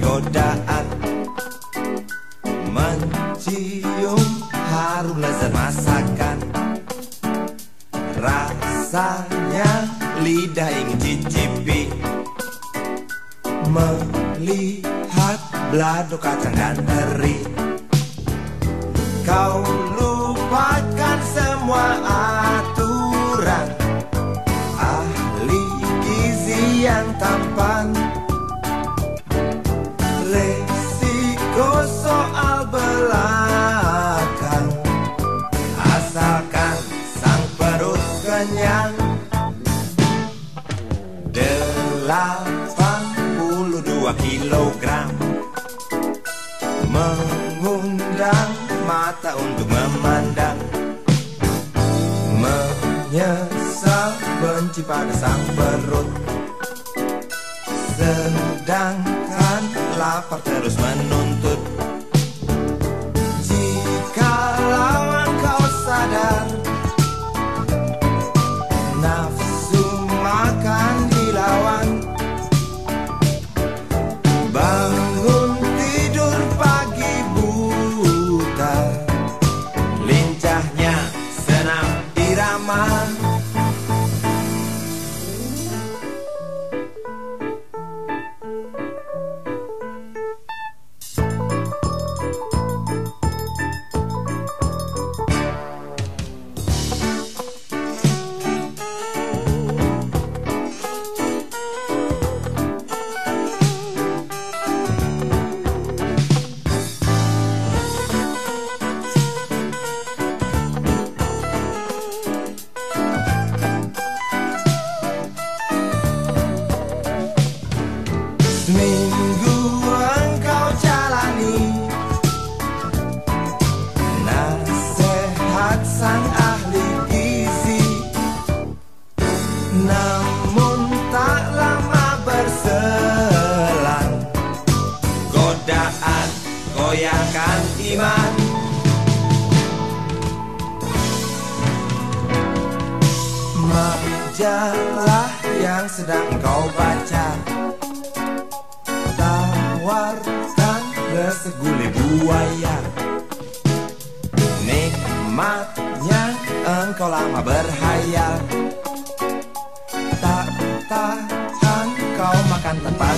godaan. Mencium harum lezat masakan. Rasanya lidah ingin cicipi. Melihat belado kacang dan teri. Kau lupakan semua 82 kilogram. Mengundang mata untuk memandang. Menyesal benci pada sang perut. Sedangkan lapar terus menuntut. Jika lawan kau sadar Seminggu engkau jalani. Nasihat sang ahli gizi Namun tak lama berselang Godaan goyahkan iman. Majalah yang sedang kau baca resep gulai buaya. Nikmatnya engkau lama berhayal. Tak tahan kau makan tanpa